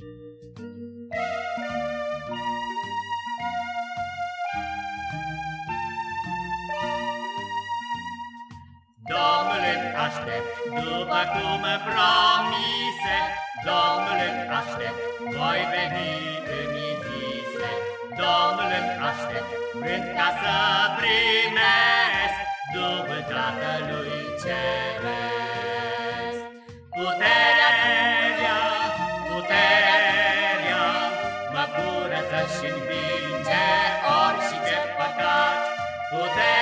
Domnul îmi aștept, după cum promise, Domnul îmi aștept, voi veni îmi zise. Domnul îmi aștept, vrând ca să primesc Duhul Tatălui Ceresc. Puterea, puterea, curăță și învinge orice păcat. Puterea,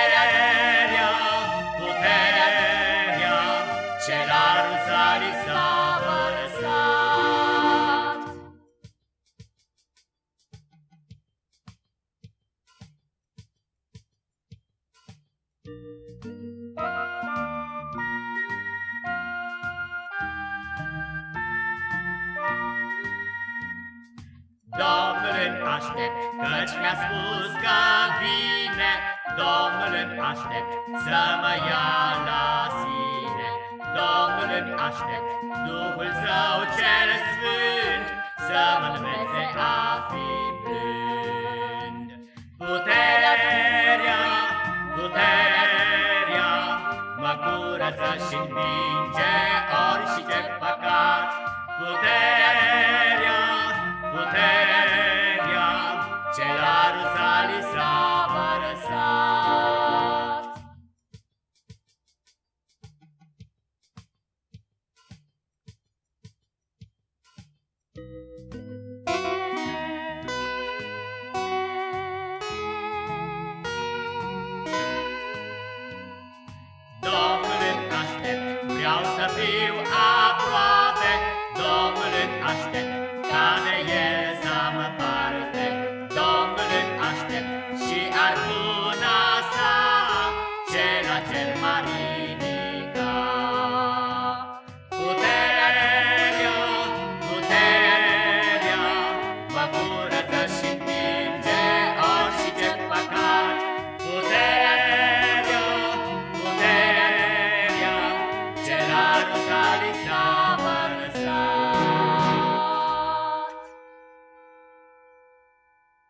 aștept, căci mi-a spus că vine, Domnul îmi aștept să mă ia la sine. Domnul îmi aștept, Duhul Său cel Sfânt, Să mă învețe a fi blând. Puterea, puterea, Mă curăță și învinge orice Vreau să fiu aproape, Domnul îl aștept, ca parte. Domnul îl și ar puna cel acel mare.